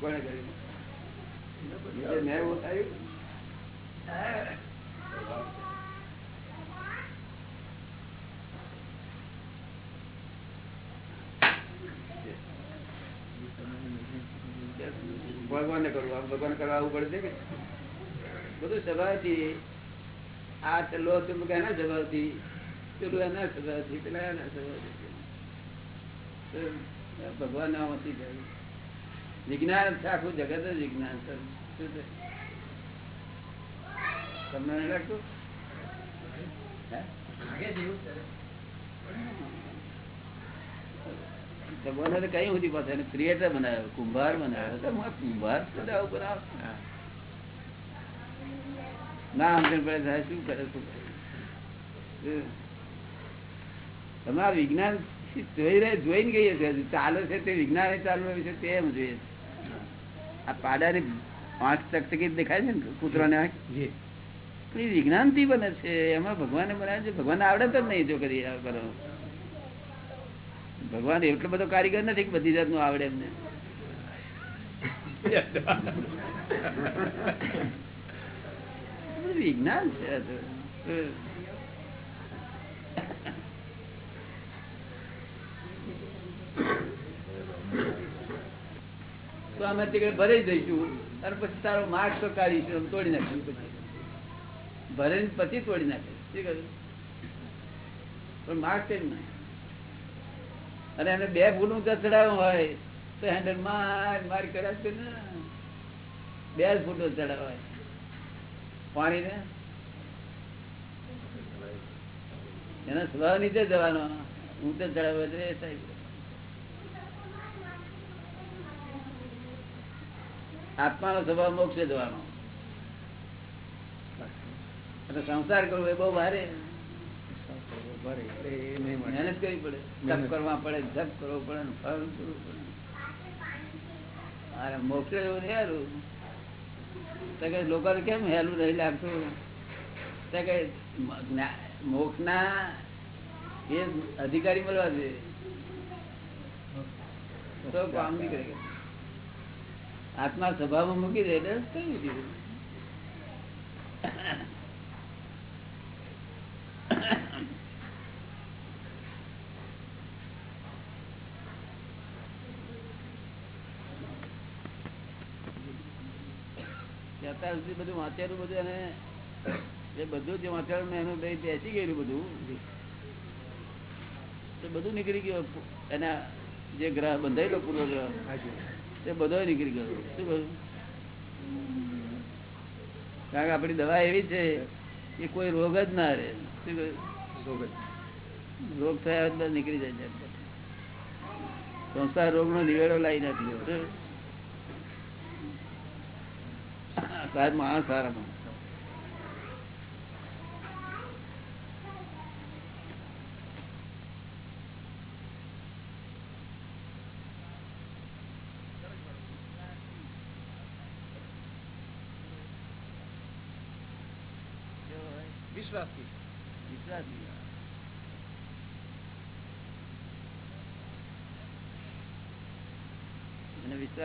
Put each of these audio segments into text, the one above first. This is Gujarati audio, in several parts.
કર્યું? ભગવાન ને કરવું ભગવાન કરવા પડશે કે બધું સ્વભાવથી આ ચલો ચુંબક એના સ્વભાવથી પેલું એના સ્વભાવથી પેલા એના સ્વભાવથી ભગવાન ના હતી જાય વિજ્ઞાન છે આખું જગત જ વિજ્ઞાન છે. શું છે? તમને નહીં લાગતું? ભગવાને કઈ સુધી પાસે ક્રિએટર બનાવ્યો કુંભાર બનાવ્યો તો આ કુંભાર છે બનાવ ના સમજણ પડે સાહેબ શું કરે શું કરે? તમે વિજ્ઞાન જોઈ રહે જોઈને ગઈએ છે ચાલે છે તે વિજ્ઞાન ચાલુ વિશે તે એમ જોઈએ છે. આ પાડાની આંખ ચકચકી દેખાય છે ને કૂતરાને આંખ એ વિજ્ઞાનથી બને છે. એમાં ભગવાને બનાવે છે. ભગવાન આવડે જ નહીં જો કરી કરો. ભગવાન એટલો બધો કારીગર નથી કે બધી જાતનું આવડે એમને. વિજ્ઞાન છે તો. અમે ટિકિટ ભરાઈ દઈશું અને પછી તારો માર્ક તો કાઢીશું તોડી નાખીશું પછી. ભરે પછી તોડી નાખે શું કહ્યું? પણ માર્ક કેમ ના અને એને બે ઊંચા ચડાવ્યો હોય, તો હેન્ડલ માર માર કર્યા ને. બે જ ફૂટો ચડાવ હોય. પાણી ને? એના સ્વ નીચે જવાનો. હું તો એ આત્માનો સ્વભાવ મોક્ષે જવાનો. અને સંસાર કરવો એ બહુ ભારે. મહેનત કરવી પડે. જપ કરવા પડે જપ કરવો પડે ને ફળ કરવું પડે. અરે મોક્ષે એવું હારું તો કે લોકોને કેમ હેલું નહીં લાગતું? મોક્ષ ના એ અધિકારી મળવા જોઈએ. તો કામ નહીં કરે આત્મા સ્વભાવ મૂકી દે એટલે કઈ દીધું અત્યાર સુધી બધું વાંચેલું બધું અને એ બધું જે વાંચેલું એનું લઈ બેસી ગયેલું બધું. તે બધું નીકળી ગયું. એના જે ગ્રહ બંધાયેલો પૂર્વ ગ્રહ તે બધો નીકળી ગયો. શું કહ્યું કારણ કે આપણી દવા એવી છે કે કોઈ રોગ જ ના રહે. શું કહ્યું રોગ થયા નીકળી જાય સંસાર રોગ નો નિવેડો લાવી શું? સાહેબ માણસ સારા માણસ વિશ્વાસથી વિશ્વાસી. અને વિશ્વાસ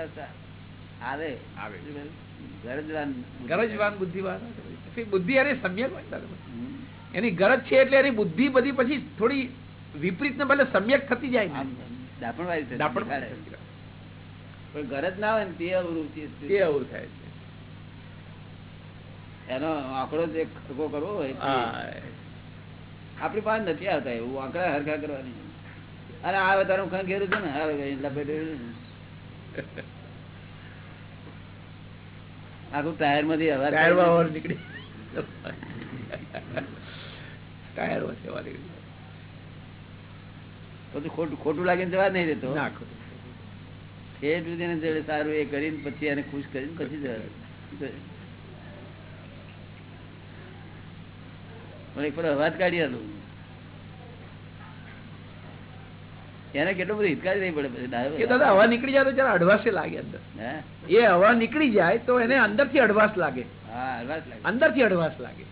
આવે. આવે. ગરજવાન ગરજવાન બુદ્ધિવાન બુદ્ધિ એની સમ્યક ગરજ છે એટલે એની બુદ્ધિ બધી પછી થોડી વિપરીત ને બદલે સમ્યક થતી જાય. દાપણ. ગરજ ના હોય ને તે અવરું. એ થાય છે. એનો આંકડો જે ખર્ગો કરવો હોય તે. આપણી પાસે નથી આવતા એવું. આંકડા હરખા કરવાની. અને આ વધારે ઘેરું છે ને? હવે છે. આખું ટાયરમાંથી હવા હવા નીકળી નીકળી બધું ખોટું ખોટું લાગે જવા નહીં દેતો ના ખોટું. ઠેઠ સુધી જોડે સારું એ કરીને પછી એને ખુશ કરીને પછી જવા પણ એક પર અવાજ કાઢી આલું. એને કેટલું બધું હિતકારી નહીં પડે પછી. દાદા હવા નીકળી જાય તો જરા અડવાશે લાગે અંદર. એ હવા નીકળી જાય તો એને અંદરથી અડવાશ લાગે. અંદરથી અડવાશ લાગે.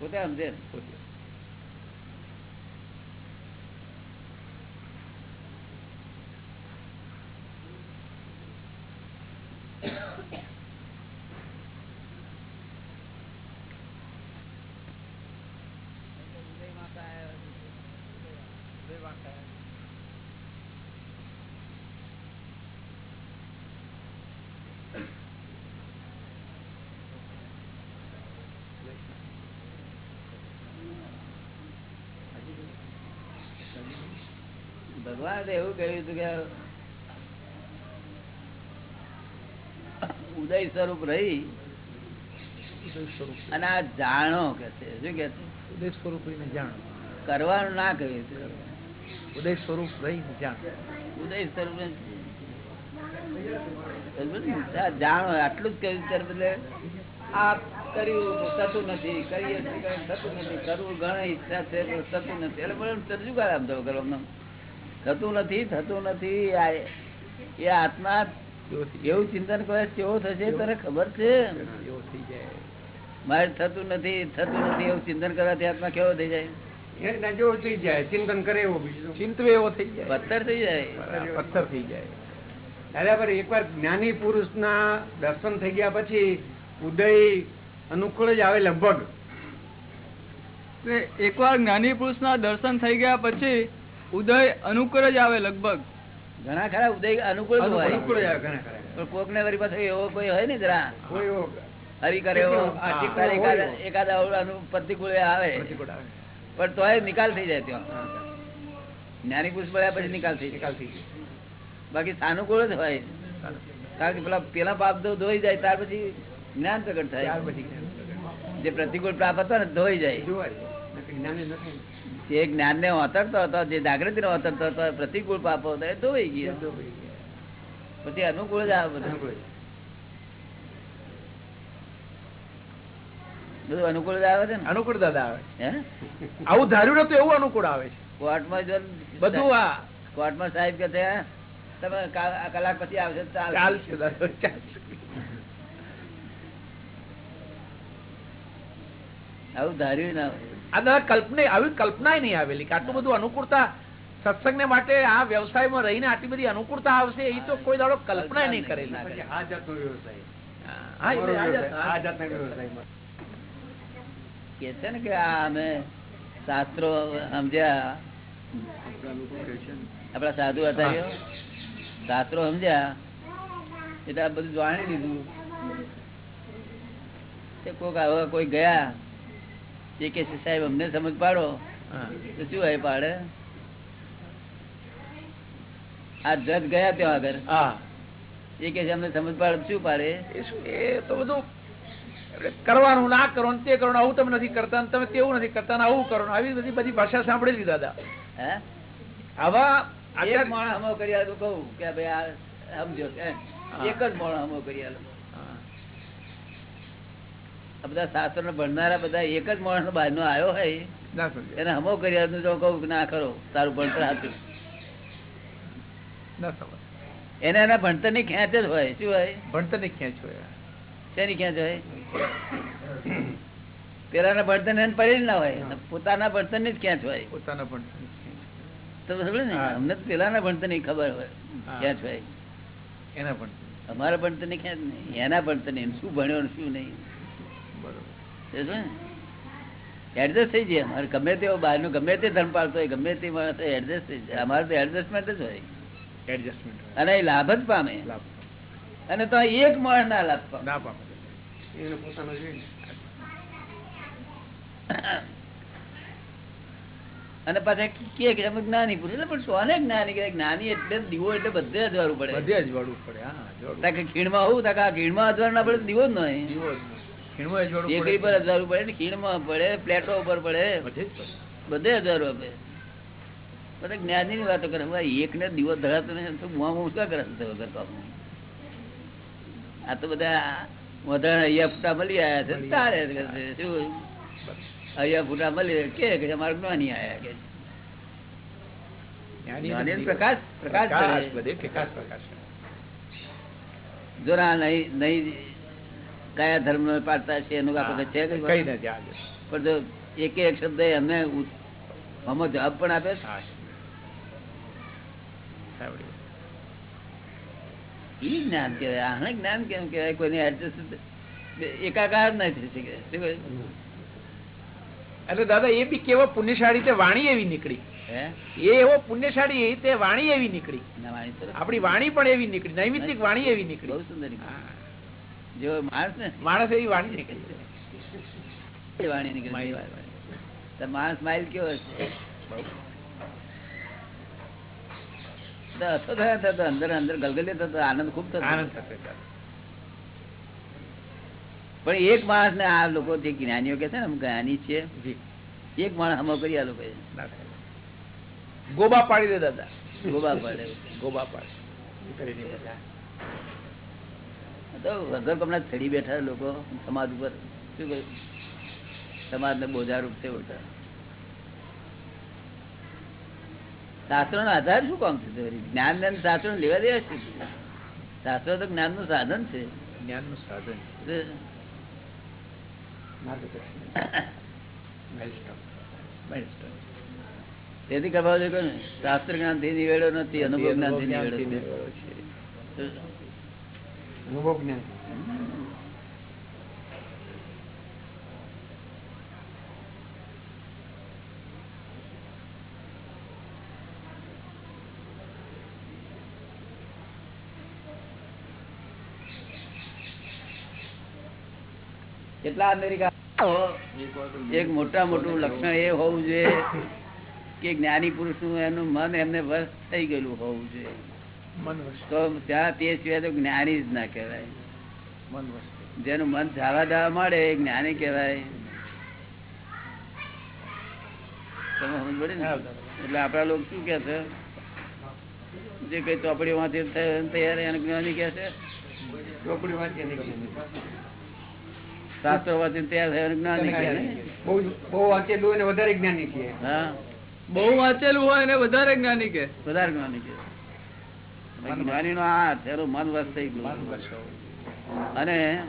પોતે સમજે ને. ભગવાન એવું કહ્યું હતું કે ઉદય સ્વરૂપ રહી સ્વરૂપ અને આ જાણો કે છે. શું કે ઉદય સ્વરૂપ રહીને જાણ. કરવાનું ના કહ્યું ઉદય સ્વરૂપ રહીને જાણો. ઉદય સ્વરૂપ જાણો. આટલું જ કહ્યું ત્યારે બદલે આ કર્યું થતું નથી કરીએ થતું નથી. કરવું ઘણી ઈચ્છા છે થતું નથી. એટલે બધું તરજુ આમ તો કરવાનું થતું નથી થતું નથી એ આત્મા એવું ચિંતન કરે કેવો થશે તને ખબર છે? થઈ જાય મારે થતું નથી થતું નથી એવું ચિંતન કરવાથી આત્મા કેવો થઈ જાય? જેવો થઈ જાય ચિંતન કરે એવો બીજું. ચિંતવે એવો થઈ જાય. પથ્થર થઈ જાય. પથ્થર થઈ જાય. દાદા પર એકવાર જ્ઞાની પુરુષના દર્શન થઈ ગયા પછી ઉદય અનુકૂળ જ આવે લગભગ. તો એકવાર જ્ઞાની પુરુષના દર્શન થઈ ગયા પછી ઉદય અનુકૂળ જ આવે લગભગ. ઘણા ખરા ઉદય અનુકૂળ હોય. કોક ને વરી પાછો એવો કોઈ હોય ને જરા હરી કરે એકાદ પ્રતિકૂળ આવે. પણ તોય નિકાલ થઈ જાય ત્યાં. જ્ઞાની પુરુષ મળ્યા પછી નિકાલ થઈ જાય. નિકાલ થઈ બાકી સાનુકૂળ જ હોય. કારણ કે પેલા પેલા પાપ તો ધોઈ જાય ત્યાર પછી જ્ઞાન પ્રગટ થાય. જે પ્રતિકૂળ પ્રાપ્ત હતો ને ધોઈ જાય. નથી. જે જ્ઞાન ને ઓતરતો હતો જે જાગૃતિ ને ઓતરતો હતો પ્રતિકૂળ પાપો હતો એ ધોઈ ગયો. પછી અનુકૂળ જ આવે બધું. બધું અનુકૂળ જ આવે છે ને? અનુકૂળ દાદા આવે આવું ધાર્યું નતું એવું અનુકૂળ આવે છે. કોર્ટમાં જો બધું આ કોર્ટમાં સાહેબ કે છે તમે કલાક પછી આવશે ચાલશે." આવું ધાર્યું ના. આ દાદા કલ્પના આવી કલ્પના નહીં આવેલી કે આટલું બધું અનુકૂળતા સત્સંગને માટે આ વ્યવસાયમાં રહીને આટલી બધી અનુકૂળતા આવશે એ તો કોઈ દાડો કલ્પના નહીં કરેલી. આ જાતનો વ્યવસાય. આ અમારો જાત- વ્યવસાય, આ જાતના વ્યવસાયમાં. કે છે ને કે આ અમે શાસ્ત્રો સમજ્યા. આપડા સાધુ હતા શાસ્ત્રો સમજ્યા એટલે આ બધું જાણી લીધું. તે કોક આવા કોઈ ગયા એ કે સાહેબ અમને સમજ પાડો. તો શું હોય પાડે? આ જજ ગયા ત્યાં આગળ. એ કે અમને સમજ પાડે શું પાડે? એ તો બધું કરવાનું ના કરો તે કરો આવું તમે નથી કરતા તમે તેવું નથી કરતા ને આવું કરો આવી બધી બધી ભાષા સાંભળેલી દાદા. હે? આવા એક માણસ હમો કરી કહું કે ભાઈ આ સમજો. એક જ માણસ હમો કરી આલું બધા શાસ્ત્ર ને ભણનારા બધા એક જ માણસ નો બહાર નો આવ્યો હોય એને હમો કરી તો ના કરો તારું ભણતર હતું એને એના ભણતરની ખેંચ જ હોય શું હોય? ભણતરની ખેંચ હોય. શેની ખેંચ હોય? પેલાના ભણતર ને પડેલી ના હોય પોતાના ભણતરની જ ખેંચ હોય. પોતાના ભણતરની ખેંચ તો સમજે ને? અમને પેલાના ભણતરની ખબર હોય. ખેંચ હોય. એના ભણતર અમારા ભણતરની ખેંચ નહીં એના ભણતરની શું ભણ્યો શું નહીં. એડજસ્ટ થઈ જાય અમારે. ગમે તેવો બહારનું ગમે તે ધર્મ પાળતો હોય ગમે તે માણસ એડજસ્ટ થઈ જાય. અમારે તો એડજસ્ટમેન્ટ જ હોય. એડજસ્ટમેન્ટ અને એ લાભ જ પામે. અને તો એક માણસ ના લાભ પામે. અને પાછા કે કે અમે જ્ઞાની એટલે પણ સોને જ્ઞાની કે જ્ઞાની એટલે દીવો એટલે બધે અજવાળું પડે. બધે અજવાળું પડે હા ખીણમાં હોવું તાકે આ ખીણમાં અજવાળું ના પડે દીવો જ નહીં. દીવો જ. ટેકરી પર હજારો પડે ને ખીણમાં પડે પ્લેટો ઉપર પડે. બધે હજારો આપે બધા જ્ઞાની ની વાતો કરે એક ને દીવો ધરાતો ને તો બુઆ શું કરે કામનું? આ તો બધા વધારે અહીંયા ફૂટા મળી આવ્યા છે. તારે. શું? અહીંયા ફૂટા મળી કે અમારે જ્ઞાની આવ્યા કે. પ્રકાશ પ્રકાશ પ્રકાશ જો નહીં નહીં કયા ધર્મ પાડતા છે એનું આપણે છે કઈ નથી પણ જો એક એક શબ્દ એમને અમો જવાબ પણ આપે છે. જ્ઞાન કહેવાય. આને જ્ઞાન કેમ કહેવાય? કોઈની એડજસ્ટ એકાકાર ના થઈ શકે? એટલે દાદા એ બી કેવો પુણ્યશાળી તે વાણી એવી નીકળી. હે? એ એવો પુણ્યશાળી તે વાણી એવી નીકળી. આપણી વાણી પણ એવી નીકળી. નૈમિતિક વાણી એવી બહુ નીકળી. સુંદર માણસ ને માણસ એવી વાણી નીકળી વાણી નીકળે મારી વાત. તો માણસ માઇલ કેવો છે અથો થયા થતો અંદર અંદર ગલગલિયા થતો આનંદ ખૂબ થતો આનંદ થતો પણ એક માણસ ને આ લોકો જે જ્ઞાનીઓ કે છે ને જ્ઞાની છે એક માણસ હમો કરી આ લોકો ગોબા પાડી દે દાદા. ગોબા પાડે. ગોબા પાડી. વગર કમણા ચડી બેઠા લોકો સમાજ ઉપર શું કહ્યું સમાજ ને બોજારૂપ છે ઉલટા શાસ્ત્રો નો આધાર શું કામ છે જ્ઞાન જ્ઞાન શાસ્ત્રો લેવા દેવા છે શાસ્ત્રો તો જ્ઞાનનું સાધન છે સાધન માર્ગદર્શન. Milestone. Milestone. તેથી કરવા જોઈએ શાસ્ત્ર જ્ઞાનથી નિવેડો નથી અનુભવ જ્ઞાનથી નિવેડો છે. અનુભવ જ્ઞાન કેટલા અમેરિકા એક મોટા મોટું લક્ષણ એ હોવું જોઈએ કે જ્ઞાની પુરુષનું એનું મન એમને વશ થઈ ગયેલું હોવું જોઈએ. વસ્તુ તો ત્યાં તે સિવાય તો જ્ઞાની જ ના કહેવાય. જેનું મન ધાવા ધાવા મળે એ જ્ઞાની કહેવાય. તમે સમજ ને? એટલે આપડા લોકો શું કે છે? જે કઈ ચોપડી માંથી તૈયાર એને જ્ઞાની કે છે? ચોપડી શાસ્ત્રો વાંચી તૈયાર થયા જ્ઞાની કે બહુ બહુ વાંચેલું ને વધારે જ્ઞાની કે હા. બહુ વાંચેલું હોય ને વધારે જ્ઞાની કે વધારે જ્ઞાની કે જ્ઞાની નો હાથ એનું મન વસ થઈ ગયું. અને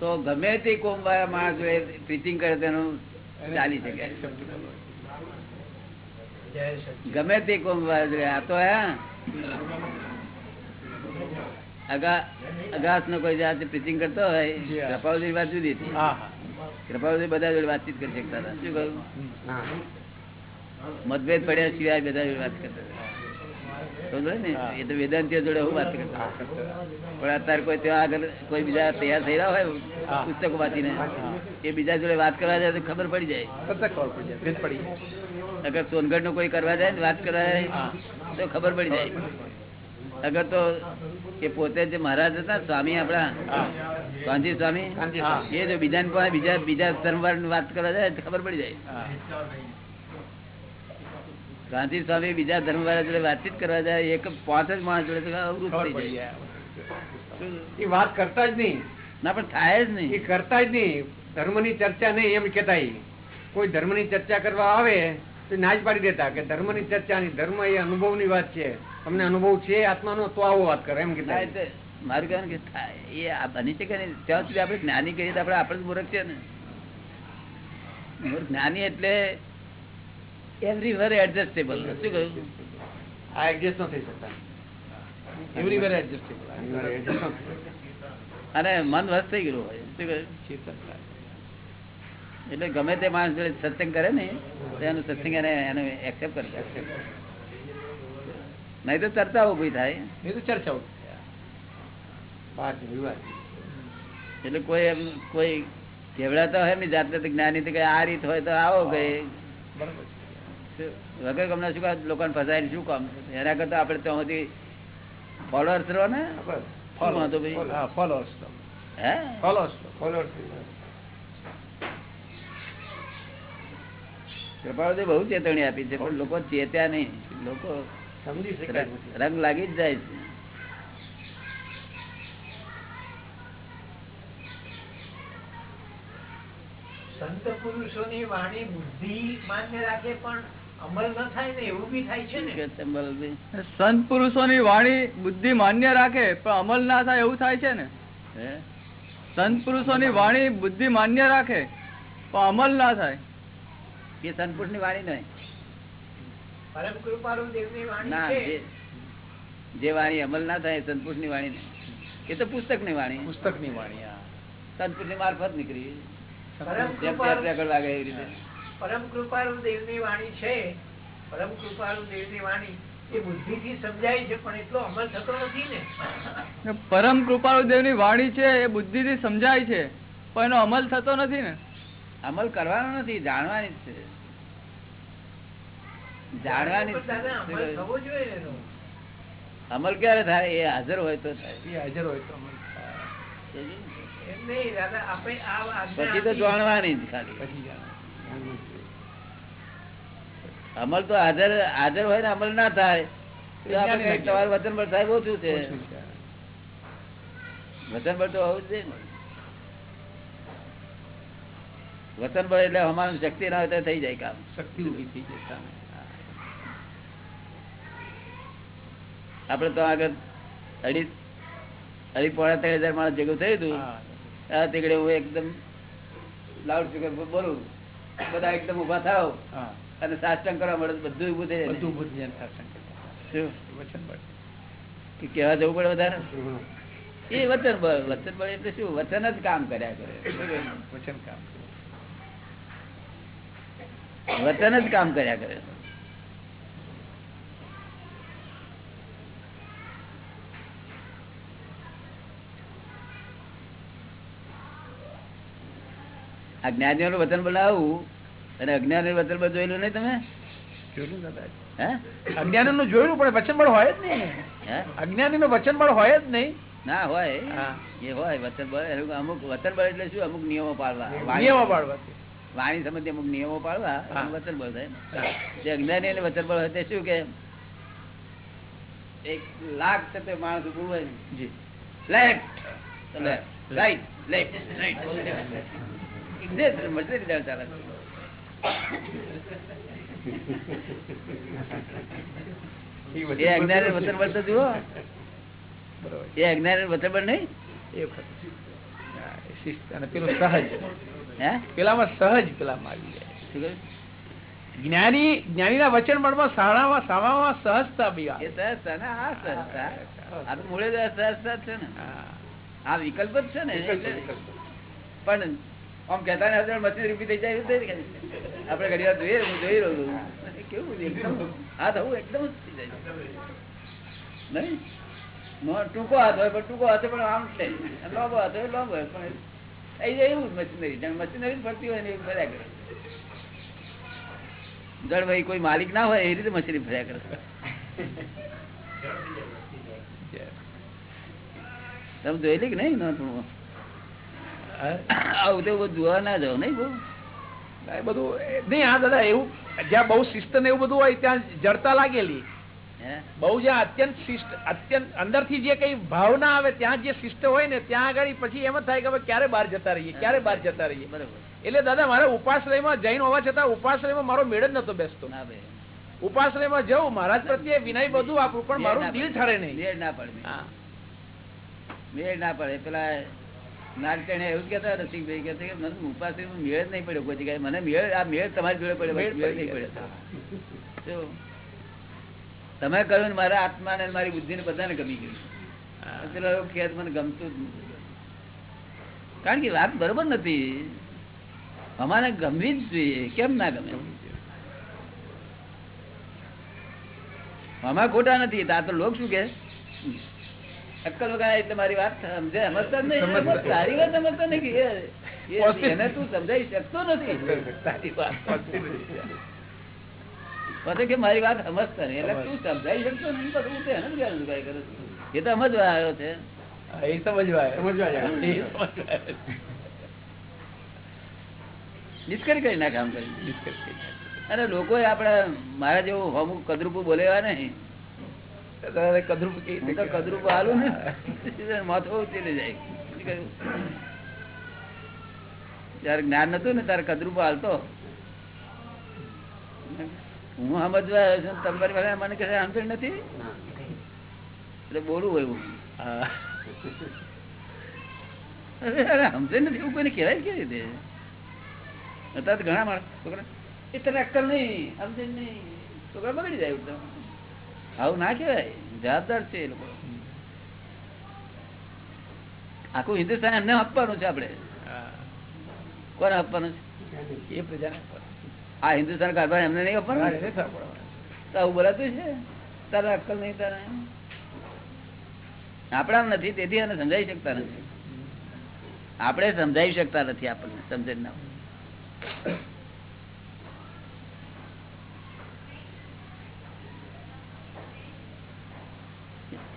તો ગમે તે કોમ વાળા માણસ પ્રીચિંગ કરે તેનું ચાલી શકે. ગમે તે કોમ વાળા જોડે. આ તો હે. અગાસ નો કોઈ જાત પ્રીચિંગ કરતો હોય કૃપાવતી વાત જુદી હતી. બધા જોડે વાતચીત કરી શકતા હતા. શું કહ્યું? મતભેદ પડ્યા સિવાય બધા જોડે વાત કરતા હતા. એ તો વેદાંતિઓ જોડે હું વાત કરતા. પણ અત્યારે કોઈ ત્યાં આગળ કોઈ બીજા તૈયાર થઈ હોય પુસ્તકો વાંચીને એ બીજા જોડે વાત કરવા જાય તો ખબર પડી જાય. અગર સોનગઢનું કોઈ કરવા જાય ને વાત કરવા જાય તો ખબર પડી જાય. અગર તો એ પોતે જે મહારાજ હતા સ્વામી આપડા કાંજી સ્વામી. એ જો બીજા બીજા બીજા ધર્મવાર વાત કરવા જાય તો ખબર પડી જાય. ગાંધી સ્વામી બીજા ધર્મવાળા જોડે વાતચીત કરવા જાય એક પાંચ જ માણસ જોડે તો અવરું થઈ જાય. એ વાત કરતા જ નહીં. ના પણ થાય જ એ કરતા જ નહીં. ધર્મની ચર્ચા નહીં એમ કેતા. કોઈ ધર્મની ચર્ચા કરવા આવે તો ના જ પાડી દેતા કે ધર્મની ચર્ચા નહીં. ધર્મ એ અનુભવની વાત છે. તમને અનુભવ છે આત્માનો તો આવો વાત કરે એમ કેતા મારું કહેવાનું કે થાય. એ આ બની શકે ને ત્યાં સુધી આપણે જ્ઞાની કહીએ તો આપણે આપણે જ મૂર્ખ છે ને. મૂર્ખ જ્ઞાની એટલે એવરીવેર એડજસ્ટેબલ શું કહ્યું? આ એડજસ્ટ ન થઈ શકતા. Everywhere adjustable. અને મન વસ થઈ ગયું હોય. શું કહ્યું? એટલે ગમે તે માણસ જોડે સત્સંગ કરે ને એનું સત્સંગ એને એને એક્સેપ્ટ કરી નહીં તો ચર્ચા ઊભી થાય. એ તો ચર્ચા ઊભી એટલે કોઈ એમ કોઈ કેવડાતા હોય એમની જાતે તો જ્ઞાની તો આ રીત હોય તો આવો કઈ બરાબર. વગર ગમના શું લોકોને ફસાય શું કામ? એના કરતા આપણે ત્યાંથી ફોલોઅર્સ રહો ને. ફોલોઅર્સ હા. બહુ ચેતવણી આપી છે પણ લોકો ચેત્યા નહીં. લોકો સમજી શકાય રંગ લાગી જ જાય છે. સંત પુરુષોની વાણી બુદ્ધિ માન્ય રાખે પણ અમલ પુરુષો થાય ને? સંત વાણી બુદ્ધિ માન્ય રાખે પણ અમલ ના થાય એવું થાય છે ને? સંત પુરુષો ની વાણી બુદ્ધિ માન્ય રાખે પણ અમલ ના થાય. એ સંતપુરુષની વાણી નહીં. પરમ કૃપાળુ દેવની વાણી ના છે. જે વાણી અમલ ના થાય સંતપુરુષની વાણી નહીં. એ તો પુસ્તકની વાણી. પુસ્તકની વાણી આ સંતપુરુષની મારફત નીકળી. આગળ વાગે એવી રીતે. પરમ કૃપાળુ દેવની વાણી છે. પરમ કૃપાળુ દેવની વાણી એ બુદ્ધિ થી સમજાય છે પણ એટલો અમલ થતો નથી ને. પરમ કૃપાળુ દેવની વાણી છે એ બુદ્ધિ થી સમજાય છે પણ એનો અમલ થતો નથી ને. અમલ કરવાનો નથી જાણવાની છે. જાણવાની અમલ છે. જોઈએ ને અમલ ક્યારે થાય? એ હાજર હોય તો થાય. હાજર હોય તો અમલ થાય. એમ નહીં દાદા આપણે પછી તો જાણવાની જ ખાલી. પછી. અમલ તો હાજર હાજર હોય ને અમલ ના થાય તમારું વચન પર સાહેબ ઓછું છે? વચન પર તો હોવું જ જોઈએ વચન પર એટલે અમારું શક્તિ ના હોય થઈ જાય કામ. શક્તિ ઊભી થઈ જાય. આપડે તો આગળ અઢી અઢી પોણા ત્રણ હજાર માણસ ભેગું થયું હતું. આ તીકડે હું એકદમ લાઉડ સ્પીકર બોલું. બધા એકદમ ઊભા થાવ અને સાષ્ટાંગ કરવા મળે બધું ઉભું થઈ જાય. બધું ભૂત જ્ઞાન શાસન કરતા. શું? વચન બળ. કે કહેવા જવું પડે વધારે? એ વચન બળ વચન બળ એટલે શું? વચન જ કામ કર્યા કરે. વચન કામ વચન જ કામ કર્યા કરે. આ જ્ઞાનીઓ નું વચન બનાવવું અને અજ્ઞાની વચન બળ જોયેલું નહીં તમે? અજ્ઞાની નું જોયેલું પણ વચન બળ હોય જ નહીં. અજ્ઞાની નું વચન બળ હોય જ નહીં. ના હોય. એ હોય વચન બળ અમુક વચન બળ એટલે શું? અમુક નિયમો પાડવા વાણી- નિયમો પાડવાથી વાણી સંબંધી અમુક નિયમો પાડવા વચન બળ થાય. જે અજ્ઞાની અને વચન બળ હોય તે શું કે? એક લાખ છે તે માણસ ઉભું હોય ને. જી. Left left right left right exact મજૂરી રીતે ચાલે એ અજ્ઞાની વચન બળ જુઓ. એ અજ્ઞાની વચન બળ નહીં. એ વખત. હા, એ શિસ્ત અને પેલું સહજ. હે? પેલામાં સહજ પેલામાં આવી જાય. જ્ઞાની જ્ઞાનીના વચન બળમાં સાણામાં સામામાં સહજતા બી એ સહજતા ને આ સહજતા. આ તો મૂળે સહજતા છે ને. આ વિકલ્પ જ છે ને. પણ આમ કહેતા ને હજાર મચી રૂપી થઈ જાય. આપણે ઘડી વાર જોઈએ હું જોઈ રહ્યો છું. કેવું એકદમ હાથ આવું એકદમ જ થઈ જાય. નહીં? ટૂંકો હાથ હોય પણ ટૂંકો હાથ પણ આમ અને લાંબો હાથ હોય લાંબો હોય પણ થઈ જાય એવું મશીનરી. મશીનરી જ ફરતી હોય ને એવું ફર્યા કરે. જળ ભાઈ કોઈ માલિક ના હોય એ રીતે મશીનરી ફર્યા કરે. તમે જોયેલી કે નહીં નોંધ હા. આવું તો જોવા ના જાવ નહીં બહુ? બધું નહીં આ દાદા એવું જ્યાં બહુ શિસ્ત ને એવું બધું હોય ત્યાં જડતા લાગેલી. હે? બહુ જ્યાં અત્યંત શિસ્ત અત્યંત અંદરથી જે કઈ ભાવના આવે ત્યાં જે શિસ્ત હોય ને ત્યાં આગળ પછી એમ જ થાય કે ક્યારે બહાર જતા રહીએ ક્યારે બહાર જતા રહીએ. બરોબર. એટલે દાદા મારે ઉપાશ્રયમાં જૈન હોવા છતાં ઉપાશ્રયમાં મારો મેળ જ નતો બેસતો. ઉપાશ્રયમાં જવું મહારાજ પ્રત્યે વિનય બધું આપું પણ મારું દિલ ઠરે નહીં. મેળ ના પડે. મેળ ના પડે. પેલા નાગચણે એવું કેતા રસિકભાઈ કે મને ઉપાસી મેળ જ નહીં પડ્યો કોઈ જગ્યાએ. મને મેળ આ મેળ તમારી જોડે પડ્યો મેળ મેળ નહીં પડ્યો. તમે કહ્યું ને મારા આત્મા ને મારી બુદ્ધિ ને બધાને ગમી ગયું. પેલો ખેત મને ગમતું જ કારણ કે વાત બરોબર નથી. અમારે ગમવી જ જોઈએ. કેમ ના ગમે? અમારે ખોટા નથી. આ તો લોક શું કે અક્કલ વગર એટલે મારી વાત સમજે. સમજતા નહીં. તારી વાત સમજતા નથી એને તું સમજાવી શકતો નથી. તારી વાત. પછી કે મારી વાત સમજતા નહીં. એટલે તું સમજાવી શકતો નહીં પછી હું તો એને જ ગાળું કરું છું. એ તો સમજવા આવ્યો છે. એ સમજવા. નિષ્કરી કરી નાખે આમ કરી અને લોકો આપડે મારા જેવું અમુક કદરૂપું બોલેવા નહીં. કદરૂપ કેવી હું રીતે તો કદરૂપું હાલું ને. માથું ઉતરી જાય. જયારે જ્ઞાન નતું ને ત્યારે કદરૂપું હાલતો હું સમજવા આવ્યો છું તમારી પાસે મને કહે સમજણ નથી? એટલે બોલું હોય હું. અરે સમજણ નથી એવું કોઈને કહેવાય કેવી રીતે? અત્યારે ઘણા માણસ છોકરા. એ તને અક્કલ નહીં સમજણ નહીં. છોકરા બગડી જાય આવું ના કહેવાય. જવાબદાર છે એ લોકો. આખું હિન્દુસ્તાન એમને આપવાનું છે આપણે. કોને આપવાનું છે? એ પ્રજાને આ હિન્દુસ્તાન કાઢવા એમને નહીં આપવાનું? આવું બોલાતું છે? તારે અક્કલ નહીં તારે આપણા નથી તેથી એને સમજાવી શકતા નથી. આપણે સમજાવી શકતા નથી આપણને સમજણ ના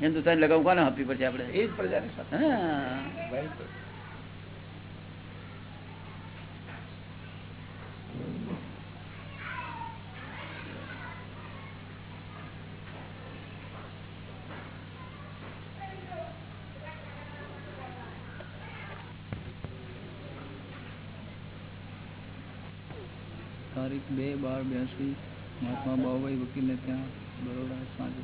હિન્દુસ્તાન લગાવું કોને આપવી પડશે આપણે એ જ પ્રજાની સાથે હા બિલકુલ. તારીખ બે બાર બ્યાસી મહાત્મા બાબુભાઈ વકીલને ત્યાં બરોડા સાંજે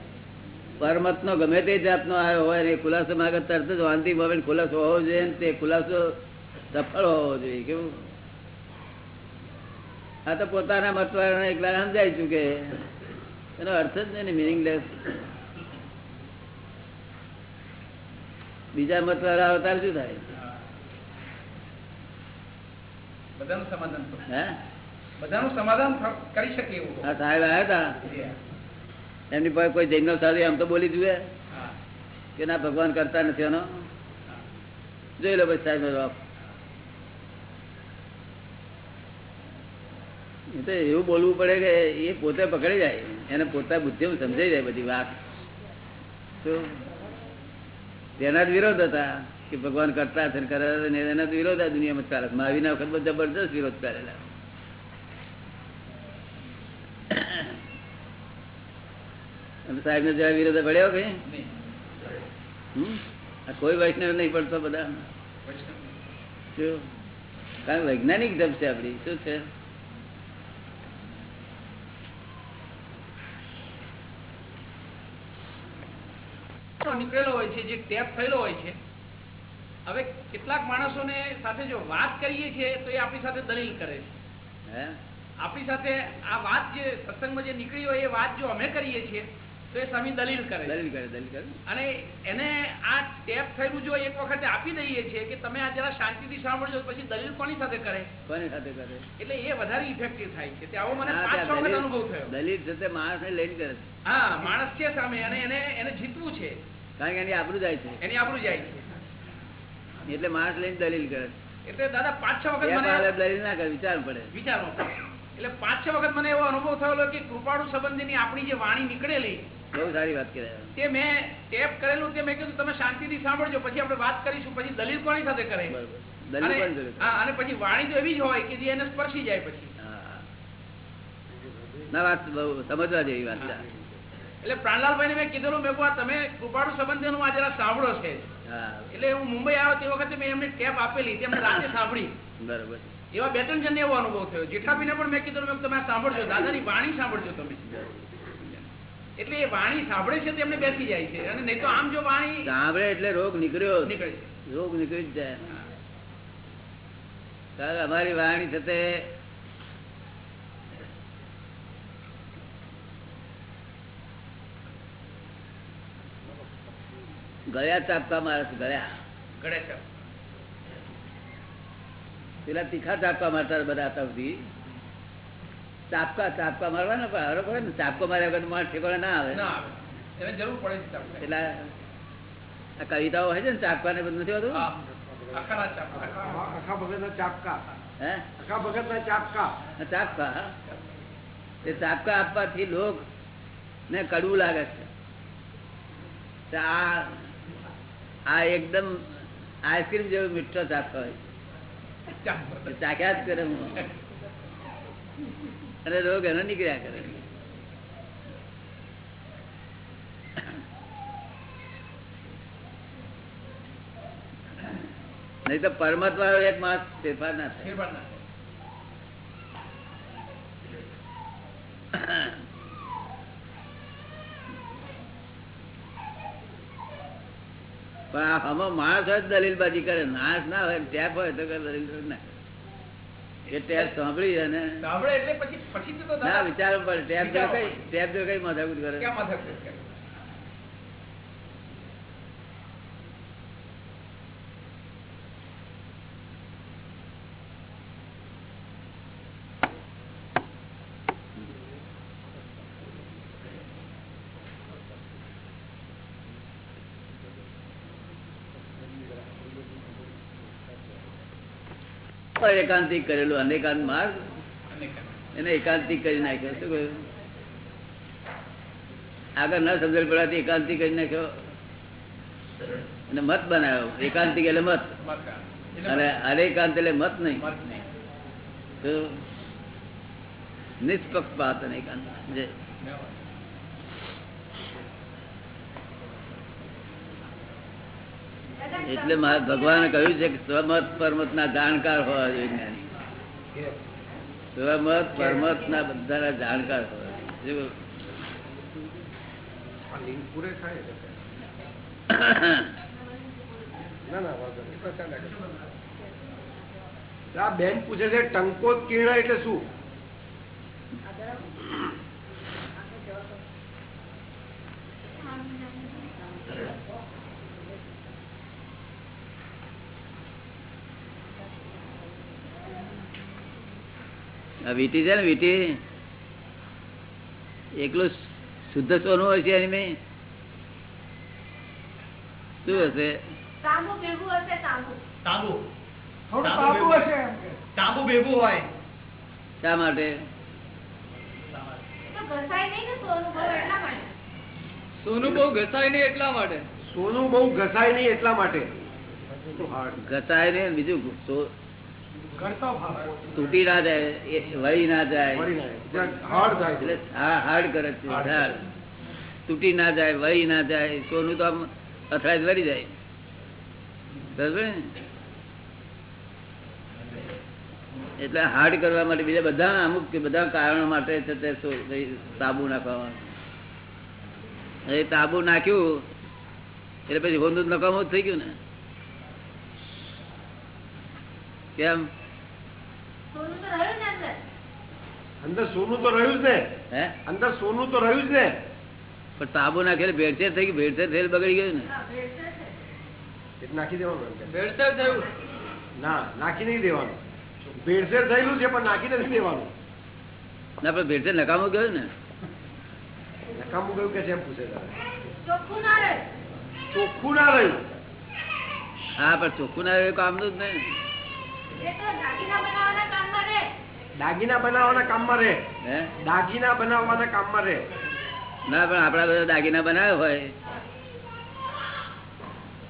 પરમત નો ગમે તે જાતનો આવ્યો હોય ને એ ખુલાસો માંગે તરત જ વાંધી ભાવે ખુલાસો હોવો જોઈએ ને તે ખુલાસો સફળ હોવો જોઈએ કેવું? આ તો પોતાના મતવાળાને એકલા સમજાય ચુકે એનો અર્થ જ નહીં મિનિંગલેસ બીજા મતવાળા અવતાર શું થાય? બધાનું સમાધાન હે? બધાનું સમાધાન કરી શકે એવું આ સાહેબ આવ્યા હતા એમની પાસે કોઈ જૈન સાધુ આમ તો બોલી જુએ. કે ના ભગવાન કરતા નથી એનો. જોઈ લો પછી સાહેબ બાપ તો એવું બોલવું પડે કે એ પોતે પકડી જાય. એને પોતા બુદ્ધિ સમજાઈ જાય બધી વાત. તો તેના જ વિરોધ હતા કે ભગવાન કરતા છે કરે એના જ વિરોધ આ દુનિયામાં ચાલે મહાવીના વખત વખત જબરદસ્ત વિરોધ કરેલા અને સાહેબ ને જરા વિરોધ પડ્યો કે? કોઈ વૈષ્ણવ નહીં પડતો બધા. કારણ વૈજ્ઞાનિક ધબ છે આપડી? શું છે? નીકળેલો હોય છે જે ટેપ થયેલો હોય છે. હવે કેટલાક માણસોને સાથે જો વાત કરીએ છીએ તો એ આપણી સાથે દલીલ કરે છે. હે? આપણી સાથે આ વાત જે સત્સંગમાં જે નીકળી હોય એ વાત જો અમે કરીએ છીએ તો એ સ્વામી દલીલ કરે દલીલ કરે દલીલ કરે. અને એને આ ટેપ થયેલું જો એક વખતે આપી દઈએ છીએ કે તમે આ જરા શાંતિથી સાંભળજો પછી દલીલ કોની સાથે કરે? કોની સાથે કરે? એટલે એ વધારે ઇફેક્ટિવ થાય છે. તે આવો મને પાંચ છ વખત અનુભવ થયો. દલીલ છે તે માણસ ને લઈને કરે. હા માણસ છે સામે અને એને એને જીતવું છે. કારણ કે એની આબરૂ જાય છે. એની આબરૂ જાય છે. એટલે માણસ લઈને દલીલ કરે એટલે દાદા પાંચ છ વખત મને દલીલ ના કરે વિચાર પડે. વિચારો એટલે પાંચ છ વખત મને એવો અનુભવ થયેલો કે કૃપાળુ સંબંધીની આપણી જે વાણી નીકળેલી બહુ સારી વાત તે મેં ટેપ કરેલું તે મેં કીધું તમે શાંતિથી સાંભળજો પછી આપણે વાત કરીશું પછી દલીલ કોની સાથે કરે? અને પછી વાણી તો એવી જ હોય કે જે એને સ્પર્શી જાય પછી. ના વાત બહુ સમજવા જેવી વાત છે. એટલે પ્રાણલાલભાઈને મેં કીધેલું મેં આ તમે કૃપાળુ સંબંધીનું આ જરા સાંભળો છે. એટલે હું મુંબઈ આવ્યો તે વખતે મેં એમને ટેપ આપેલી તે એમને રાતે સાંભળી. બરોબર. એવા બે ત્રણ જણને એવો અનુભવ થયો. જેઠાબીને પણ મેં કીધું મેં તમે સાંભળજો દાદાની વાણી સાંભળજો તમે. એટલે એ વાણી સાંભળે છે તેમને બેસી જાય છે. અને નહીં તો આમ જો વાણી સાંભળે એટલે રોગ નીકળ્યો નીકળે રોગ નીકળી જ જાય. અમારી વાણી સાથે ગળ્યા ચાપતા મારે ગળ્યા. ગળે પેલા તીખા ચાપતા મારતા બધા હતા સુધી. ચાપકા ચાપકા મારવાના પણ હરો પડે ને ચાપકો માર્યા વગર માણસ ઠેકોણે ના આવે. ના આવે. એને જરૂર પડે છે ચાપકા. એટલે આ કવિતાઓ હોય છે ને ચાપકા ને બધું નથી હોતું? ચાપકા. આખા હે? આખા ભગત ચાપકા. આ ચાપકા હા. તે ચાપકા આપવાથી લોક ને કડવું લાગે છે. તે આ આ એકદમ આઈસ્ક્રીમ જેવો મીઠો ચાપકો હોય ચાખ્યા જ કરે હું. અને રોગ એનો નીકળ્યા કરે નહીં તો પરમત વાળો એક માસ ફેરફાર ના થાય. પણ આ હમો માણસ હોય દલીલબાજી કરે નાશ ના હોય ટેપ હોય તો દલીલ ના. એ ટેપ સાંભળી અને સાંભળે એટલે પછી પછી તો ના વિચાર પડે ટેપ જો કઈ ટેપ જો કઈ માથાકૂટ કરે? પણ એકાંતિક કરેલું અનેકાંત માર્ગ. એને એકાંતિક કરી નાખ્યો. શું કહ્યું આગળ ના સમજણ પડવાથી એકાંતિક કરી નાખ્યો. અને મત બનાવ્યો. એકાંતિક એટલે મત. અને અનેકાંત એટલે મત નહીં. નિષ્પક્ષપાત અને એકાંત. જે એટલે મા- ભગવાને કહ્યું છે કે સ્વમત પરમત ના જાણકાર હોવા જોઈએ. જ્ઞાની સ્વમત પરમત ના બધા જાણકાર હોવા જોઈએ બેન પૂછે છે ટંકોત કિરણ એટલે શું? વીટી છે ને વીટી? એકલું શુદ્ધ સોનું હોય છે એની મેં. શું હશે? તાંબુ ભેગું હશે તાંબુ. તાંબુ. થોડું તાંબુ તાંબુ ભેગું. હશે એમ કે. તાંબુ ભેગું હોય. શા માટે? એ તો ઘસાય નહીં ને સોનું બહુ એટલા માટે. સોનું બહુ ઘસાય નહીં એટલા માટે. સોનું બહુ ઘસાય નહીં એટલા માટે. ઘસાય ને બીજું તૂટી ના જાય વળી ના જાય. હા હાર્ડ કરે છે. તૂટી ના જાય વળી ના જાય સોનું તો આમ અથડાઈ વળી જાય. એટલે હાર્ડ કરવા માટે બીજા બધા અમુક બધા કારણો માટે છે તે સાબુ નાખવા એ સાબુ નાખ્યું એટલે પછી હોંદું નકામું જ થઈ ગયું ને. કેમ? સોનું તો રહ્યું ને અંદર. અંદર સોનું તો રહ્યું જ ને. હે? અંદર સોનું તો રહ્યું જ ને. પણ સાબુ નાખેલ ભેળસેળ થઈ ગઈ ભેળસેળ થયેલ બગડી ગયું ને. નાખી દેવાનું ભેળસેળ થયું. ના નાખી નહીં દેવાનું. ભેળસેળ થયેલું છે પણ નાખી નથી દેવાનું. ના પણ ભેળસેળ નકામું ગયું ને. નકામું ગયું કે છે એમ પૂછે ચોખ્ખું ના ચોખ્ખું ના રહ્યું. હા પણ ચોખ્ખું ના રહ્યું કામનું જ નહીં. દાગીના બનાવવાના કામમાં દાગીના બનાવવાના કામમાં ના પણ આપડા બધા દાગીના બનાવ્યા હોય.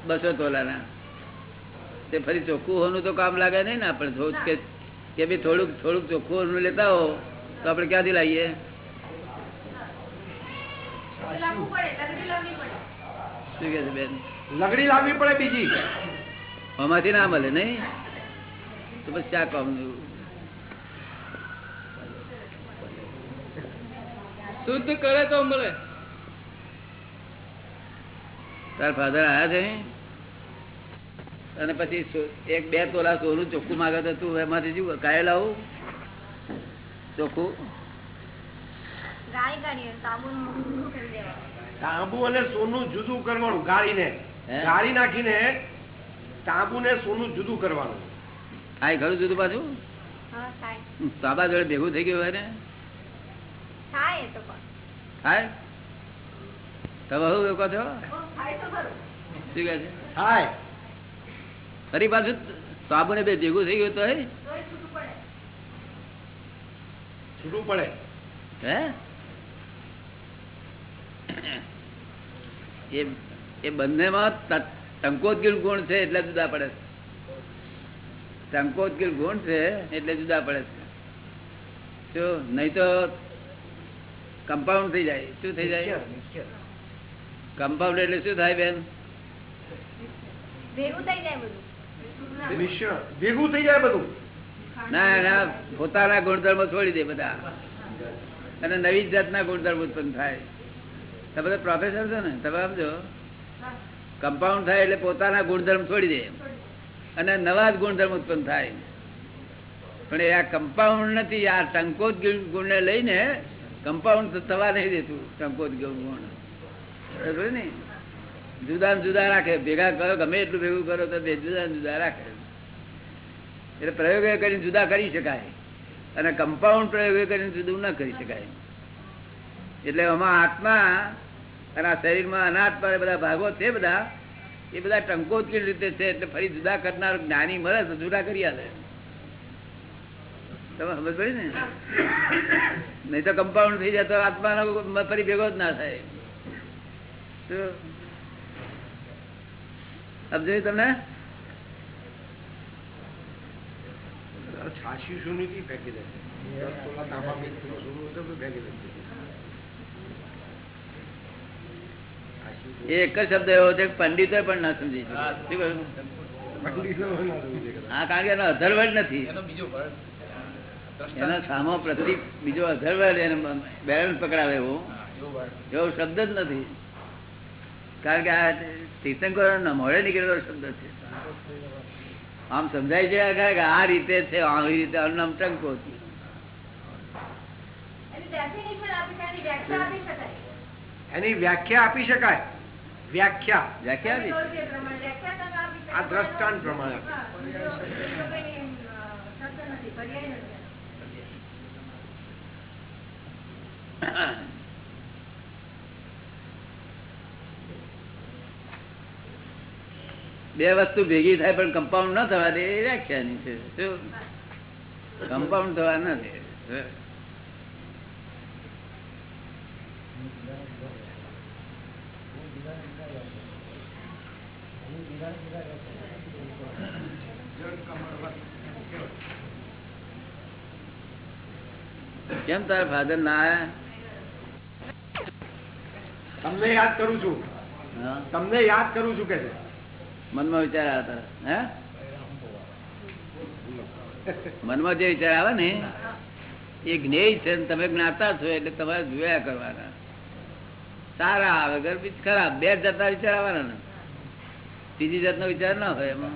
બસો તોલાના. તે ફરી ચોખ્ખું હોવાનું તો કામ લાગે નહીં ને આપણે. કે કે ભાઈ થોડુંક થોડુંક ચોખ્ખું હોવાનું લેતા હો તો આપણે ક્યાંથી લાવીએ? લાવવું પડે લગડી લાવવી પડે. શું કે છે બેન? લગડી લાવવી પડે બીજી. આમાંથી ના મળે નહીં? તો પછી આ કામનું શુદ્ધ કરે તો મળે? તાર ફાધર આયા છે અને પછી એક બે તોલા સોનું ચોખ્ખું માગે તો તું એમાંથી શું કાય લાવું? ચોખ્ખું? તાંબુ અને સોનું જુદું કરવાનું ગાળીને? ગાળી નાખીને તાંબુ ને સોનું જુદું કરવાનું. આ ખરું જુદું પાછું? બાબા જોડે ભેગું થઈ ગયું હોય ને? થાય તમે શું એવું કહો છો? શું કહે છે? થાય. ફરી પાછું સાબુ ને બે ભેગું થઈ ગયું તો હે? તોય છૂટું પડે. હે? એ એ બંનેમાં ત- ટંકોદગીર ગુણ છે એટલે જુદા પડે. છે ટંકોદગીર ગુણ છે એટલે જુદા પડે છે. શું નહીં તો કમ્પાઉન્ડ થઈ જાય. શું થઈ જાય? કમ્પાઉન્ડ એટલે શું થાય બેન? ભેગું થઈ જાય બધું. મિશ્રણ ભેગું થઈ જાય બધું. ના ના પોતાના ગુણધર્મો છોડી દે બધા. અને નવી જાતના ગુણધર્મ ઉત્પન્ન થાય. તમે બધા પ્રોફેસર છો ને? તમે સમજો કમ્પાઉન્ડ થાય એટલે પોતાના ગુણધર્મ છોડી દે અને નવા જ ગુણધર્મ ઉત્પન્ન થાય. પણ એ આ કમ્પાઉન્ડ નથી, આ ટંકોત ગુણને લઈને કમ્પાઉન્ડ થવા નહીં દેતું ટંકોત ગુણ. ને? જુદા જુદા રાખે. ભેગા કરો, ગમે એટલું ભેગું કરો તો બે જુદા જુદા રાખે. એટલે પ્રયોગ કરીને જુદા કરી શકાય. અને કમ્પાઉન્ડ પ્રયોગ કરીને જુદું ના કરી શકાય. એટલે આમાં આત્મા અને આ શરીરમાં અનાત્મા બધા ભાગો છે બધા એ બધા ટંકોત્કીર રીતે છે એટલે ફરી જુદા કરનાર જ્ઞાની મળે તો જુદા કરી આલે. તમે સમજ પડી ને? નહીં તો કમ્પાઉન્ડ થઈ જાય તો આત્માનો ફરી ભેગો જ ના થાય. સમજાયું તમને? છાશી સુની થી ફેંકી દે દસ તોલા તાંબા મિત્ર સોનું હતું તો ફેંકી દે છાશી સોનું. એ એક જ શબ્દ એવો છે કે પંડિતો પણ ના સમજી. હા. કારણ કે એનો અધરવર્ડ નથી. એનો. સામો પ્રતિક બીજો અધરવર્ડ એને બેલેન્સ પકડાવે એવો. એવો શબ્દ જ નથી. કારણ કે આ તીર્થંકર મોડે નીકળેલો શબ્દ છે. આમ સમજાય છે કે આ રીતે છે આવી રીતે અન્નમ ટંકો છે. એની વ્યાખ્યા આપી શકાય. વ્યાખ્યા વ્યાખ્યા. આ દ્રષ્ટાંત પ્રમાણે. બે વસ્તુ ભેગી થાય પણ કમ્પાઉન્ડ ન થવા દે એ વ્યાખ્યાની છે શું કમ્પાઉન્ડ થવા ના દે કેમ તારા ફાધર ના આયા? તમને યાદ કરું છું. તમને યાદ કરું છું કે છે. મનમાં વિચાર આવતા હે? મનમાં જે વિચાર આવે ને એ જ્ઞેય છે તમે જ્ઞાતા છો એટલે તમારે જોયા કરવાના. સારા આવે ગરબી ખરાબ બે જતા વિચાર આવવાના ને. ત્રીજી જાતનો વિચાર ના હોય એમાં.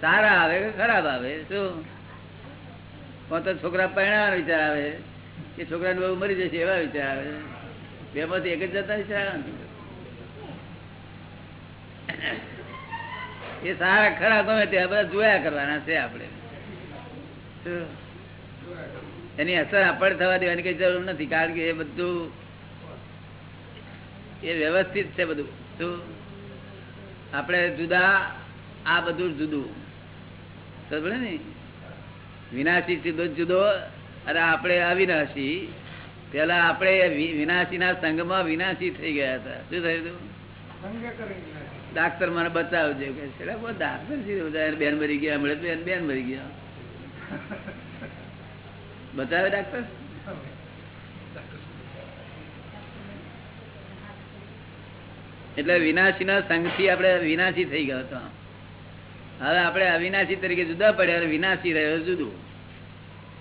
સારા આવે કે ખરાબ આવે, શું? છોકરા પરણાવાનો વિચાર આવે, કે છોકરાને બહુ મરી જશે એવા વિચાર આવે. બે માંથી એક જ જાતના વિચાર એ સારા ખરા ગમે તે બધા જોયા કરવાના છે આપણે? એની અસર આપણે થવા દેવાની કઈ જરૂર નથી, કારણ કે એ બધું એ વ્યવસ્થિત છે બધું. શું? આપણે જુદા આ બધું જુદું. સમજે ને? વિનાશી જુદો જુદો અને આપણે અવિનાશી. પેલા આપણે વિનાશી વિનાશીના સંઘમાં વિનાશી થઈ ગયા હતા. શું થયું ડાક્ટર મને બચાવજો કે ડાક્ટર બેન મરી ગયા હમણાં બેન બેન મરી ગયા. બચાવે ડાક્ટર? એટલે વિનાશીના સંઘથી આપણે વિનાશી થઈ ગયો હતો. હવે આપણે અવિનાશી તરીકે જુદા પડ્યા વિનાશી રહ્યો જુદું.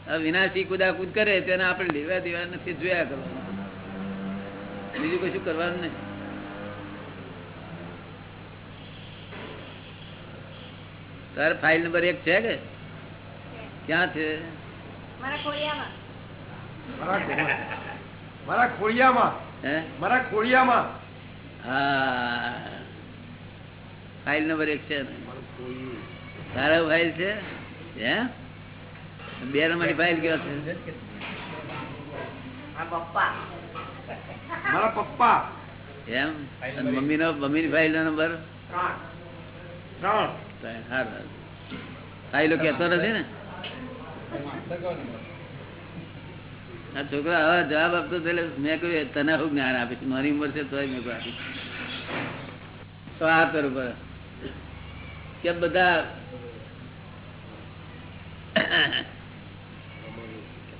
હવે વિનાશી કુદાકુદ કરે તેને આપણે લેવા દેવા નથી જોયા કરવાનું. બીજું કશું કરવાનું નહીં. તારે ફાઇલ નંબર એક છે કે? ક્યાં છે? મારા ખોડિયામાં. મારા ખોળિયામાં હે. ફાઇલ નંબર એક છે. તારા ફાઇલ છે? હે? બે નંબરની ફાઇલ કેવા છે? મારા પપ્પા. એમ? મમ્મી નો મમ્મી ની ફાઇલ નો નંબર ત્રણ. હારું ફાઇલો કેતો નથી ને? આ હવે જવાબ આપતો મેં કહ્યું તને શું જ્ઞાન આપીશ? મારી ઉંમર છે તોય મેં આપીશ તો આ કરું પર કે બધા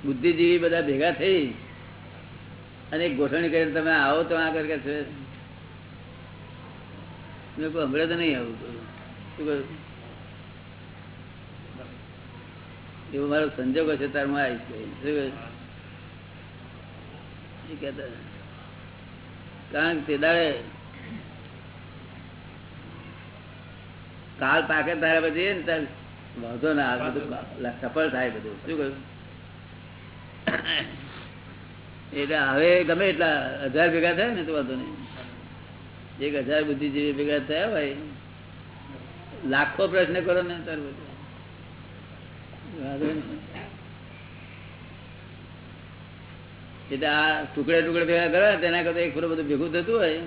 બુદ્ધિજીવી બધા ભેગા થઈ અને ગોઠવણી કરીને તમે આવો તો આ કરે છે. મેં કહું હમણાં તો નહીં આવું. શું એવો મારો સંજોગ હશે, તાર હું આવીશ કારણ કે દાડે કાલ પાકે તારે પછી ને તાર વાંધો ના આવે બધું સફળ થાય બધું. શું કહ્યું? એટલે હવે ગમે એટલા હજાર ભેગા થાય ને તો વાંધો નહીં. એક હજાર બુદ્ધિજીવી ભેગા થયા ભાઈ લાખો પ્રશ્ન કરો ને તાર બધું વાંધો નહીં. એટલે આ ટુકડે ટુકડે ભેગા કરે તેના કરતા એક ફરો બધું ભેગું થતું હોય.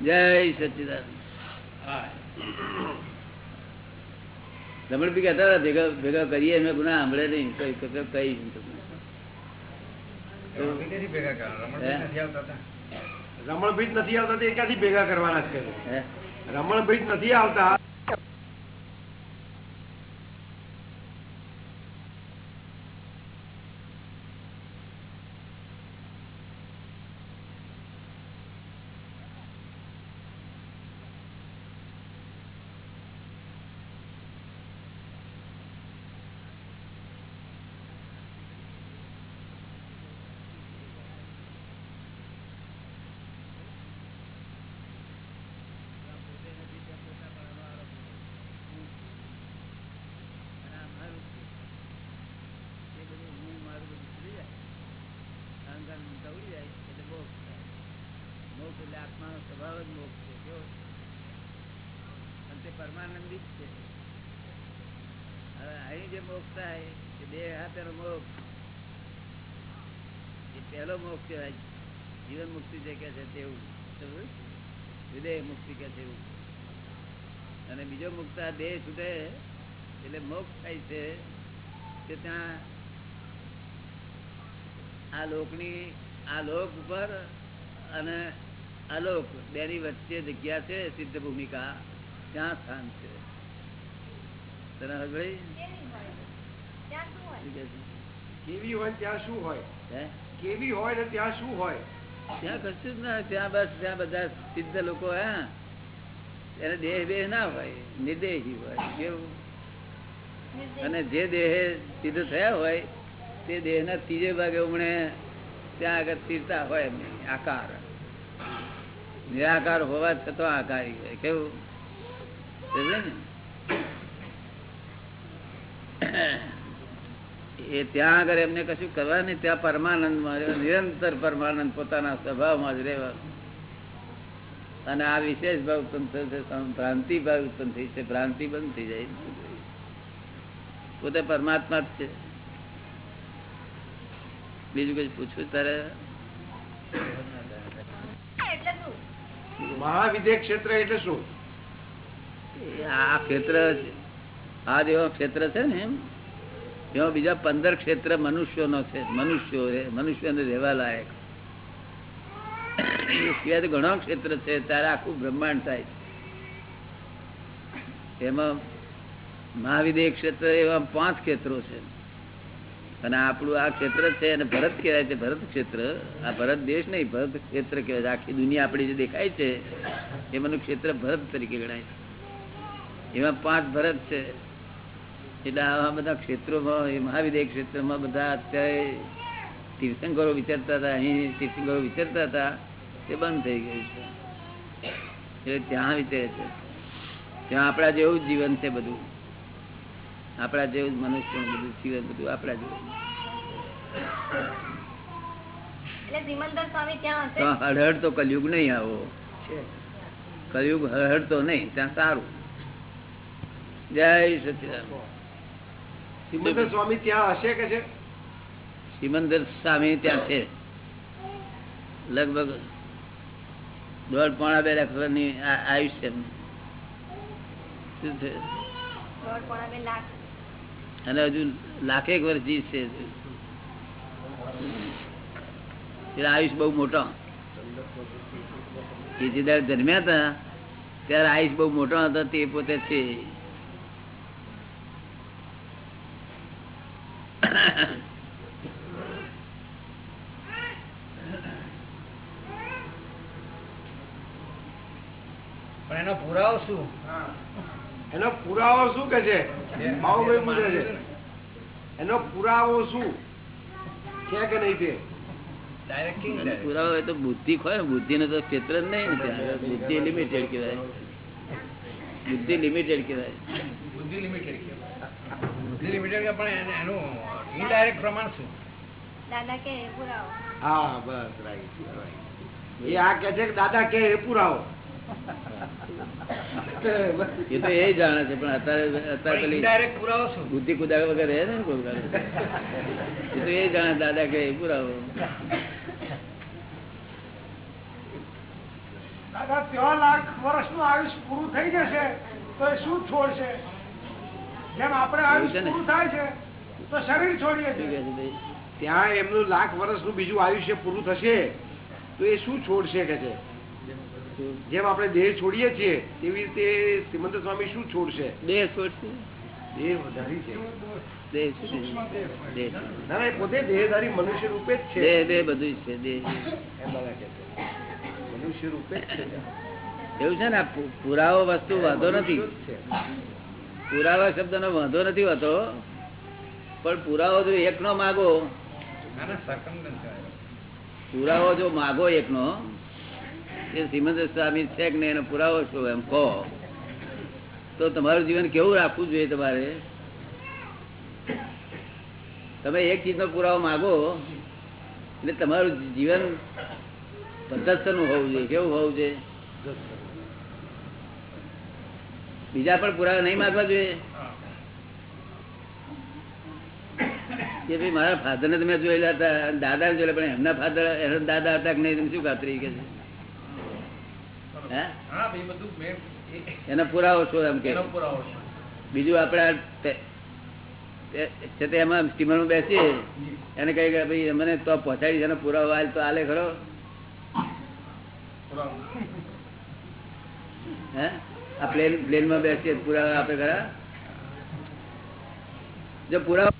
જય સચિદાન રમણ બી કહેતા હતા ભેગા ભેગા કરીએ અમે ગુના સાંભળે નહીં. કઈ કઈ કઈ. તો, રમણભીત નથી આવતા તે ક્યાંથી ભેગા કરવાના છે નથી આવતા અને આ મારું છે. એ બધું હું મારું બધું છૂટી જાય. અહંકાર મમતા ઉડી જાય એટલે મોક્ષ થાય. મોક્ષ એટલે આત્માનો સ્વભાવ જ મોક્ષ છે કેવો અને તે પરમાનંદી જ છે હવે અહીં જે મોક્ષ થાય એ બે હાથેનો મોક્ષ. એ પહેલો મોક્ષ કહેવાય. જીવન મુક્તિ જે કે છે તેવું. વિદેહ મુક્તિ કે છે એવું. અને બીજો મુક્ત આ દેહ છૂટે એટલે મોક્ષ થાય છે કે ત્યાં આ લોકની આ લોક ઉપર અને અલોક બેની વચ્ચે જગ્યા છે સિદ્ધ ભૂમિકા ત્યાં સ્થાન છે. તને હગળી કેવી હોય? ત્યાં શું હોય? કેવી હોય ને ત્યાં શું હોય? હે? કેવી હોય ને ત્યાં શું હોય? ત્યાં કશું જ ના હોય. ત્યાં બસ ત્યાં બધા સિદ્ધ લોકો હા. એને દેહ બેહ ના હોય નિર્દેહી હોય. કેવું? અને જે દેહ સિદ્ધ થયા હોય તે દેહના ત્રીજે ભાગે હમણે ત્યાં આગળ સ્થિરતા હોય આકાર. નિરાકાર હોવા છતાં આકારી હોય. કેવું? ને? એ ત્યાં આગળ એમને કશું કરવા નહીં ત્યાં પરમાનંદમાં નિરંતર પરમાનંદ પોતાના સ્વભાવમાં જ રહેવાનું અને આ વિશેષ ભાવ ઉત્પન્ન છે ભ્રાંતિ ભાવ ઉત્પન્ન થઈ છે ભ્રાંતિ બંધ થઈ જાય. પોતે પરમાત્મા જ છે. બીજું કઈ પૂછવું તારે? મહાવિદ્ય ક્ષેત્ર એટલે શું? આ ક્ષેત્ર આ જેવા ક્ષેત્ર છે ને એમ? એમાં બીજા પંદર ક્ષેત્ર મનુષ્યોનો છે, મનુષ્યો મનુષ્યોને રહેવા લાયક. સિવાય ઘણા ક્ષેત્ર છે, ત્યારે આખું બ્રહ્માંડ થાય એમાં મહાવિદ્ય ક્ષેત્ર એવા પાંચ ક્ષેત્રો છે. અને આપણું આ ક્ષેત્ર છે, અને ભરત કહેવાય છે, ભરત ક્ષેત્ર. આ ભરત દેશ નહીં, ભરત ક્ષેત્ર કહેવાય આખી દુનિયા આપણી જે દેખાય છે એ મને ક્ષેત્ર ભરત તરીકે ગણાય છે. એમાં પાંચ ભરત છે. એટલે આવા બધા ક્ષેત્રોમાં એ મહાવિદ્ય ક્ષેત્રમાં બધા અત્યારે તીર્થંકરો વિચારતા હતા અહીં તીર્થંકરો વિચારતા હતા તે બંધ થઈ ગયું છે. એટલે ત્યાં વિચારે છે. ત્યાં આપણા જેવું જ જીવન છે બધું. આપણા જેવું જ મનુષ્ય બધું જીવન બધું આપણા જેવું એટલે ત્યાં હશે? તો હળહળ તો કલયુગ નહીં આવો. કલયુગ હળહળ તો નહીં ત્યાં સારું. જય સચિદાન સિમંદર સ્વામી ત્યાં હશે કે છે? સિમંદર સ્વામી ત્યાં છે. લગભગ દોઢ પોણા બે લાખની આ- આયુષ્ય શું છે? દોઢ પોણા બે લાખ. અને હજુ લાખેક વર્ષ જીવશે આયુષ બહુ મોટો. જન્મ્યા હતા ત્યારે આયુષ બહુ મોટો હતો તે પોતે છે પણ એનો પુરાવો શું? એનો પુરાવો શું કે છે? બાબુભાઈ પૂછે છે. એનો પુરાવો શું? છે કે નહીં તે પુરાવો હોય તો બુદ્ધિ ખોય. ને બુદ્ધિ નો તો ક્ષેત્ર જ નહીં ને બુદ્ધિ લિમિટેડ કહેવાય. બુદ્ધિ લિમિટેડ કહેવાય. બુદ્ધિ લિમિટેડ બુદ્ધિ લિમિટેડ પણ એને- એનું ઇનડાયરેક્ટ પ્રમાણ શું? દાદા કે પુરાવો. હા બસ રાઈટ એ આ કે છે કે દાદા કે એ પુરાવો? એ તો એ જાણે છે પણ અત્યારે બુદ્ધિ કુદાવે વગર રહે ને કોઈ એ તો એ જાણે દાદા કે પુરાવો. દાદા ત્રણ લાખ વર્ષનું આયુષ પૂરું થઈ જશે તો એ શું છોડશે? જેમ આપણે આયુષ ને? પૂરું થાય છે તો શરીર છોડીએ છીએ? ત્યાં એમનું લાખ વર્ષનું બીજું આયુષ્ય પૂરું થશે તો એ શું છોડશે કે છે? જેમ આપણે દેહ છોડીએ છીએ તેવી રીતે શ્રીમંત સ્વામી શું છોડશે? દેહ છોડશે. દેહ વધારી છે. પોતે દેહધારી મનુષ્ય રૂપે જ દેહ બધું દેહ. મનુષ્ય રૂપે એવું છે ને પુરાવો વસ્તુ વાંધો નથી. પુરાવા શબ્દ નો વાંધો નથી હોતો પણ પુરાવો જો એક નો માગો પુરાવો જો માગો એક નો શ્રીમંત સ્વામી છે કે નહીં એનો પુરાવો છો એમ કહો. તો તમારું જીવન કેવું રાખવું જોઈએ તમારે? તમે એક ચીજનો પુરાવો માગો, એટલે તમારું જીવન પદ્ધતસરનું હોવું જોઈએ. કેવું હોવું જોઈએ? બીજા પણ પુરાવા નહીં માગવા જોઈએ? કે ભાઈ મારા ફાધરને તમે જોયેલા હતા દાદાને દાદા જોયેલા, પણ એમના ફાધર, એના દાદા હતા કે નહીં તમે શું ખાતરી કે છે? એનો પુરાવો છો એમ કે? બીજું આપણે આ તે- તે- છે તે એમાં સ્ટીમરમાં બેસીએ. એને કહી કે ભાઈ મને તો પહોંચાડી એનો પુરાવો આલ તો આલે ખરો. હે? આ પ્લેનમાં બેસીએ પુરાવા આપે ખરા? જો પુરાવા